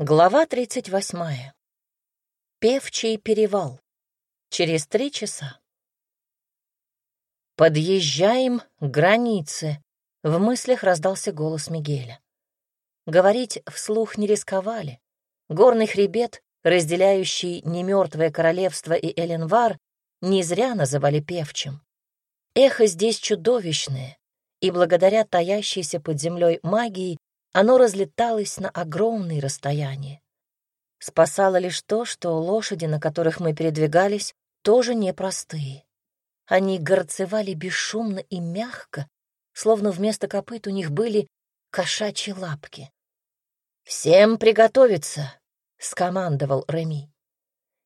Глава 38. Певчий перевал. Через три часа. «Подъезжаем к границе», — в мыслях раздался голос Мигеля. Говорить вслух не рисковали. Горный хребет, разделяющий немертвое королевство и Эленвар, не зря называли певчим. Эхо здесь чудовищное, и благодаря таящейся под землей магии оно разлеталось на огромные расстояния. Спасало лишь то, что лошади, на которых мы передвигались, тоже непростые. Они горцевали бесшумно и мягко, словно вместо копыт у них были кошачьи лапки. «Всем приготовиться!» — скомандовал Реми.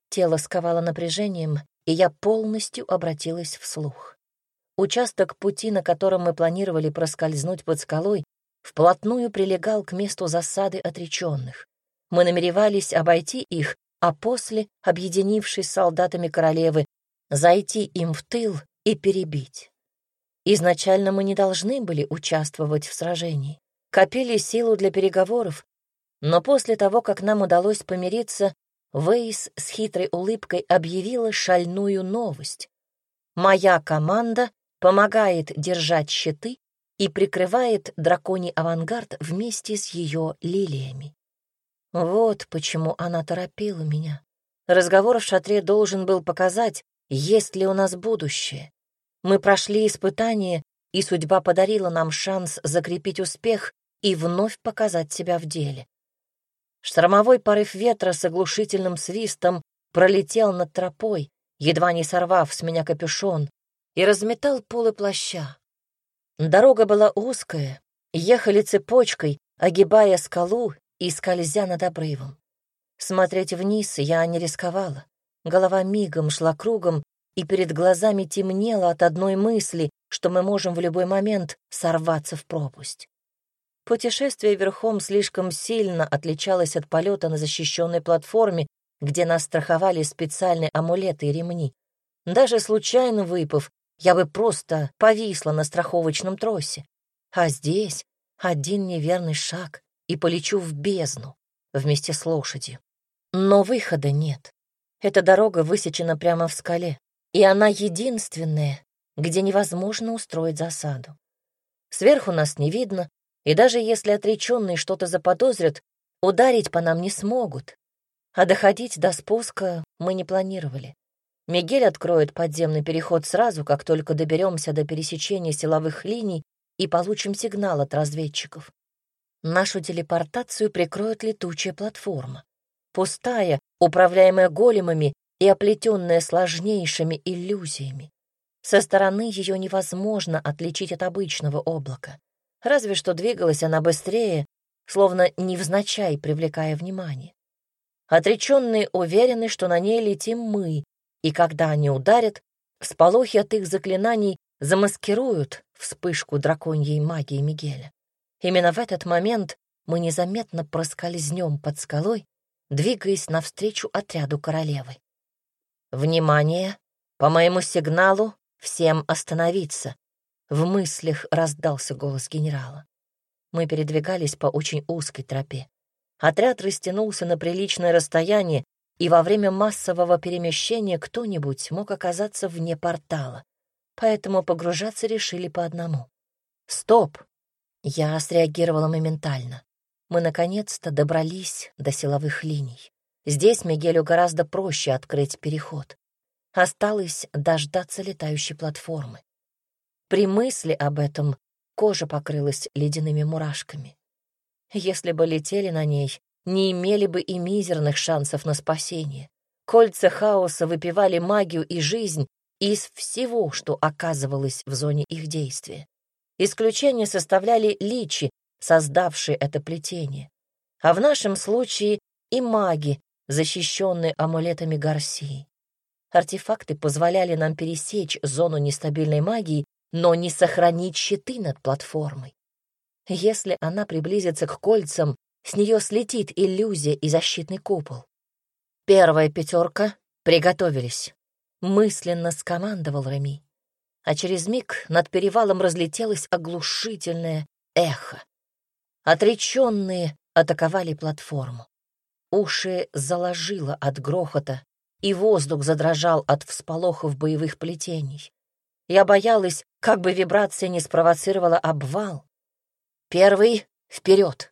Тело сковало напряжением, и я полностью обратилась вслух. Участок пути, на котором мы планировали проскользнуть под скалой, вплотную прилегал к месту засады отреченных. Мы намеревались обойти их, а после, объединившись с солдатами королевы, зайти им в тыл и перебить. Изначально мы не должны были участвовать в сражении, копили силу для переговоров, но после того, как нам удалось помириться, Вейс с хитрой улыбкой объявила шальную новость. «Моя команда помогает держать щиты и прикрывает драконий авангард вместе с ее лилиями. Вот почему она торопила меня. Разговор в шатре должен был показать, есть ли у нас будущее. Мы прошли испытание, и судьба подарила нам шанс закрепить успех и вновь показать себя в деле. Штормовой порыв ветра с оглушительным свистом пролетел над тропой, едва не сорвав с меня капюшон, и разметал полы плаща. Дорога была узкая, ехали цепочкой, огибая скалу и скользя над обрывом. Смотреть вниз я не рисковала. Голова мигом шла кругом, и перед глазами темнело от одной мысли, что мы можем в любой момент сорваться в пропасть. Путешествие верхом слишком сильно отличалось от полета на защищенной платформе, где нас страховали специальные амулеты и ремни. Даже случайно выпав, я бы просто повисла на страховочном тросе. А здесь один неверный шаг и полечу в бездну вместе с лошадью. Но выхода нет. Эта дорога высечена прямо в скале, и она единственная, где невозможно устроить засаду. Сверху нас не видно, и даже если отреченные что-то заподозрят, ударить по нам не смогут. А доходить до спуска мы не планировали. Мигель откроет подземный переход сразу, как только доберемся до пересечения силовых линий и получим сигнал от разведчиков. Нашу телепортацию прикроет летучая платформа. Пустая, управляемая големами и оплетенная сложнейшими иллюзиями. Со стороны ее невозможно отличить от обычного облака. Разве что двигалась она быстрее, словно невзначай привлекая внимание. Отреченные уверены, что на ней летим мы, и когда они ударят, всполохи от их заклинаний замаскируют вспышку драконьей магии Мигеля. Именно в этот момент мы незаметно проскользнем под скалой, двигаясь навстречу отряду королевы. «Внимание! По моему сигналу всем остановиться!» В мыслях раздался голос генерала. Мы передвигались по очень узкой тропе. Отряд растянулся на приличное расстояние, и во время массового перемещения кто-нибудь мог оказаться вне портала, поэтому погружаться решили по одному. «Стоп!» Я среагировала моментально. Мы наконец-то добрались до силовых линий. Здесь Мигелю гораздо проще открыть переход. Осталось дождаться летающей платформы. При мысли об этом кожа покрылась ледяными мурашками. Если бы летели на ней, не имели бы и мизерных шансов на спасение. Кольца хаоса выпивали магию и жизнь из всего, что оказывалось в зоне их действия. Исключение составляли личи, создавшие это плетение. А в нашем случае и маги, защищенные амулетами Гарсии. Артефакты позволяли нам пересечь зону нестабильной магии, но не сохранить щиты над платформой. Если она приблизится к кольцам, с нее слетит иллюзия и защитный купол. Первая пятерка приготовились. Мысленно скомандовал Реми. А через миг над перевалом разлетелось оглушительное эхо. Отреченные атаковали платформу. Уши заложило от грохота, и воздух задрожал от всполохов боевых плетений. Я боялась, как бы вибрация не спровоцировала обвал. «Первый — вперед!» —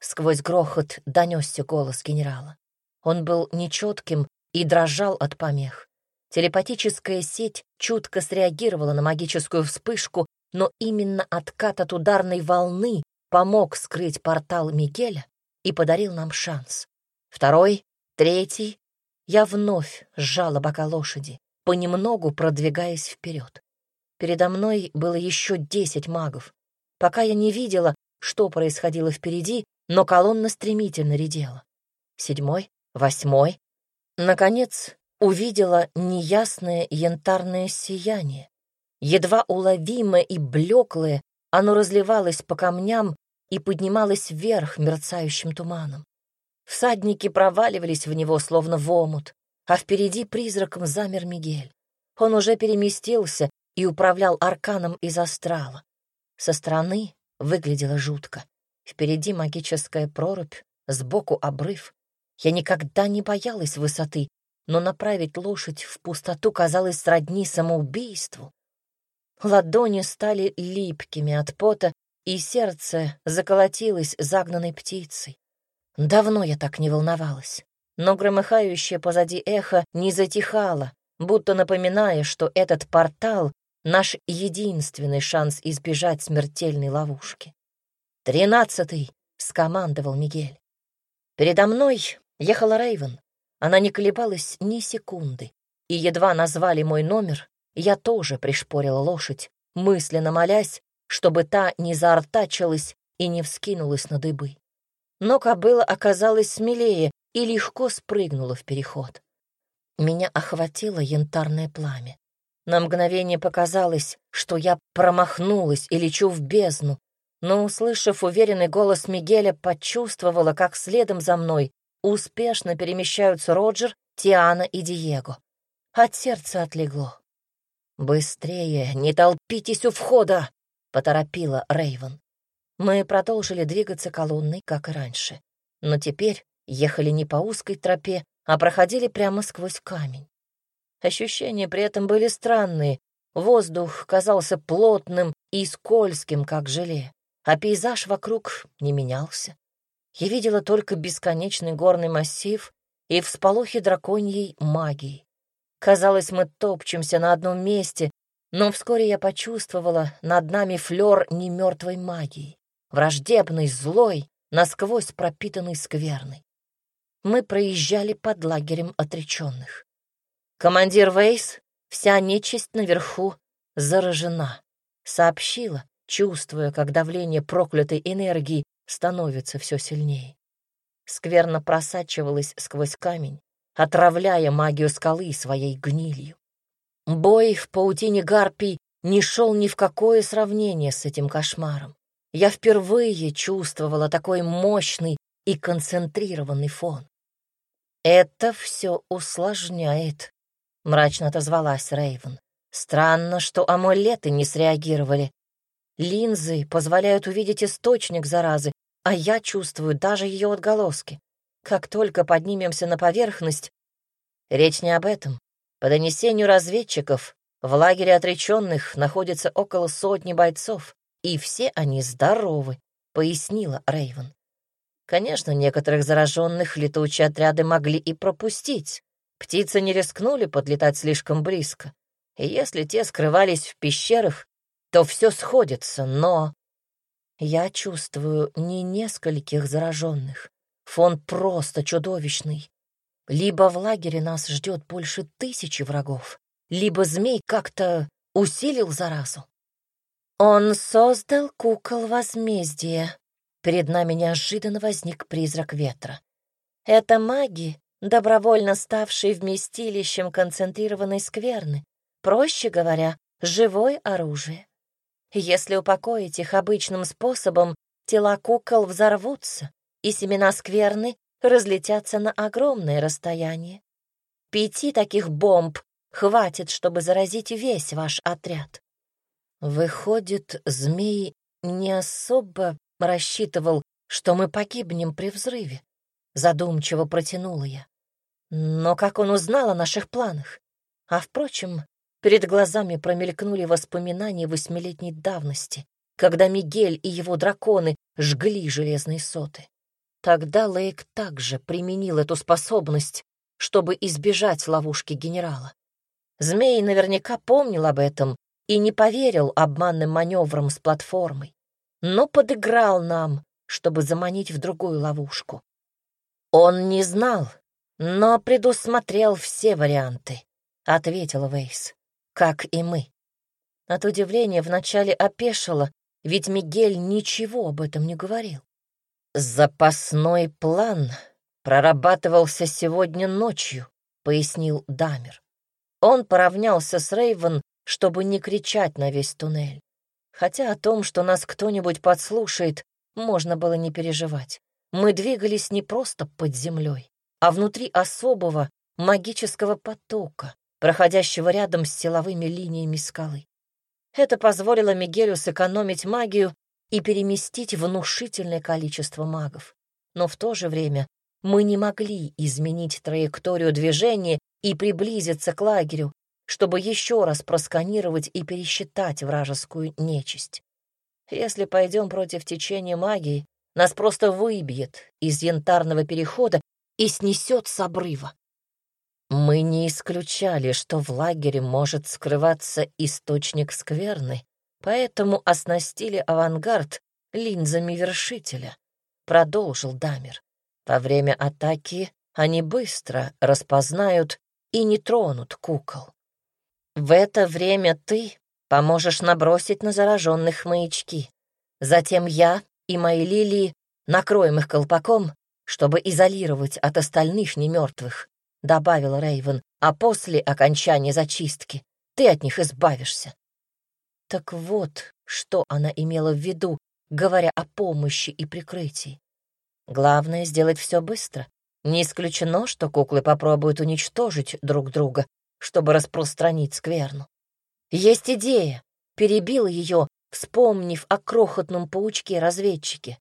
сквозь грохот донесся голос генерала. Он был нечетким и дрожал от помех. Телепатическая сеть чутко среагировала на магическую вспышку, но именно откат от ударной волны помог скрыть портал Мигеля и подарил нам шанс. Второй, третий. Я вновь сжала бока лошади, понемногу продвигаясь вперед. Передо мной было еще десять магов. Пока я не видела, что происходило впереди, но колонна стремительно редела. Седьмой, восьмой. Наконец, увидела неясное янтарное сияние. Едва уловимое и блеклое, оно разливалось по камням и поднималось вверх мерцающим туманом. Всадники проваливались в него, словно в омут, а впереди призраком замер Мигель. Он уже переместился и управлял арканом из астрала. Со стороны выглядело жутко. Впереди магическая прорубь, сбоку обрыв. Я никогда не боялась высоты, но направить лошадь в пустоту казалось сродни самоубийству. Ладони стали липкими от пота, и сердце заколотилось загнанной птицей. Давно я так не волновалась, но громыхающее позади эхо не затихало, будто напоминая, что этот портал — наш единственный шанс избежать смертельной ловушки. «Тринадцатый!» — скомандовал Мигель. Передо мной ехала Рейвен. Она не колебалась ни секунды, и едва назвали мой номер, я тоже пришпорила лошадь, мысленно молясь, чтобы та не заортачилась и не вскинулась на дыбы. Но кобыла оказалась смелее и легко спрыгнула в переход. Меня охватило янтарное пламя. На мгновение показалось, что я промахнулась и лечу в бездну, но, услышав уверенный голос Мигеля, почувствовала, как следом за мной успешно перемещаются Роджер, Тиана и Диего. От сердца отлегло. «Быстрее, не толпитесь у входа!» — поторопила Рейвен. Мы продолжили двигаться колонной, как и раньше. Но теперь ехали не по узкой тропе, а проходили прямо сквозь камень. Ощущения при этом были странные. Воздух казался плотным и скользким, как желе, а пейзаж вокруг не менялся. Я видела только бесконечный горный массив и всполохи драконьей магии. Казалось, мы топчемся на одном месте, но вскоре я почувствовала над нами флёр немертвой магии, враждебной, злой, насквозь пропитанной скверной. Мы проезжали под лагерем отреченных. Командир Вейс, вся нечисть наверху, заражена, сообщила, чувствуя, как давление проклятой энергии становится все сильнее. Скверно просачивалась сквозь камень, отравляя магию скалы своей гнилью. Бой в паутине гарпий не шел ни в какое сравнение с этим кошмаром. Я впервые чувствовала такой мощный и концентрированный фон. «Это все усложняет», — мрачно отозвалась Рейвен. «Странно, что амулеты не среагировали. Линзы позволяют увидеть источник заразы, а я чувствую даже ее отголоски. Как только поднимемся на поверхность... Речь не об этом. По донесению разведчиков, в лагере отреченных находится около сотни бойцов, и все они здоровы, пояснила Рейвен. Конечно, некоторых зараженных летучие отряды могли и пропустить. Птицы не рискнули подлетать слишком близко. И если те скрывались в пещерах, то все сходится, но... Я чувствую не нескольких зараженных. Фон просто чудовищный. Либо в лагере нас ждет больше тысячи врагов, либо змей как-то усилил заразу. Он создал кукол возмездия. Перед нами неожиданно возник призрак ветра. Это маги, добровольно ставшие вместилищем концентрированной скверны. Проще говоря, живое оружие. Если упокоить их обычным способом, тела кукол взорвутся, и семена скверны разлетятся на огромное расстояние. Пяти таких бомб хватит, чтобы заразить весь ваш отряд. Выходит, змей не особо рассчитывал, что мы погибнем при взрыве. задумчиво протянула я. Но как он узнал о наших планах? А впрочем, перед глазами промелькнули воспоминания восьмилетней давности, когда Мигель и его драконы жгли железные соты. Тогда Лейк также применил эту способность, чтобы избежать ловушки генерала. Змей наверняка помнил об этом и не поверил обманным маневрам с платформой, но подыграл нам, чтобы заманить в другую ловушку. Он не знал, но предусмотрел все варианты, — ответила Вейс, — как и мы. От удивления вначале опешила, ведь Мигель ничего об этом не говорил. «Запасной план прорабатывался сегодня ночью», — пояснил Дамер. Он поравнялся с Рейвен, чтобы не кричать на весь туннель. Хотя о том, что нас кто-нибудь подслушает, можно было не переживать. Мы двигались не просто под землей, а внутри особого магического потока, проходящего рядом с силовыми линиями скалы. Это позволило Мигелю сэкономить магию и переместить внушительное количество магов. Но в то же время мы не могли изменить траекторию движения и приблизиться к лагерю, чтобы еще раз просканировать и пересчитать вражескую нечисть. Если пойдем против течения магии, нас просто выбьет из янтарного перехода и снесет с обрыва. Мы не исключали, что в лагере может скрываться источник скверны, поэтому оснастили авангард линзами вершителя, продолжил Дамер. Во время атаки они быстро распознают и не тронут кукол. В это время ты поможешь набросить на зараженных маячки. Затем я и мои лилии накроем их колпаком, чтобы изолировать от остальных немертвых, добавила Рейвен, а после окончания зачистки ты от них избавишься. Так вот, что она имела в виду, говоря о помощи и прикрытии. Главное — сделать все быстро. Не исключено, что куклы попробуют уничтожить друг друга, чтобы распространить скверну. Есть идея. Перебил ее, вспомнив о крохотном паучке-разведчике.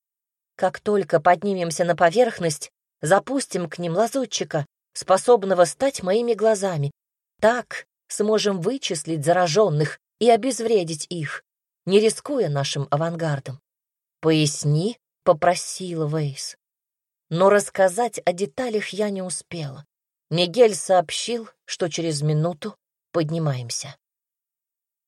Как только поднимемся на поверхность, запустим к ним лазутчика, способного стать моими глазами. Так сможем вычислить зараженных и обезвредить их, не рискуя нашим авангардом. «Поясни», — попросила Вейс. Но рассказать о деталях я не успела. Мигель сообщил, что через минуту поднимаемся.